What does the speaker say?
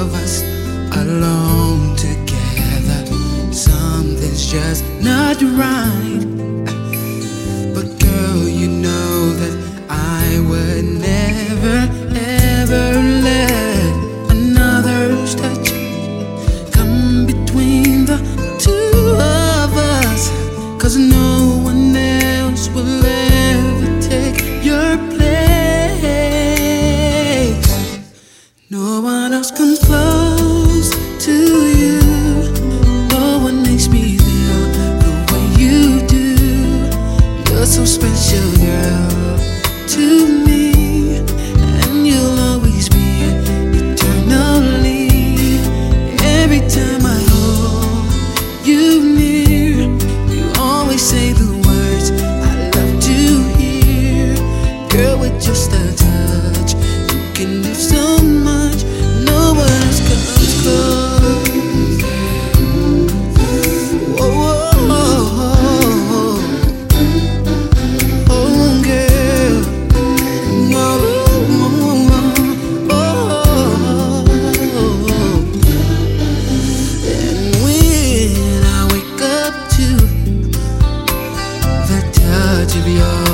of us alone together. Something's just not right. But girl, you know that I would never, ever let another's touch come between the two of us. Cause no No one else comes close to you. No one makes me feel the way you do. You're so special, girl, to me, and you'll always be eternally. Every time I hold you near, you always say the words I love to hear. Girl, with just a touch, you can live so much. To the touch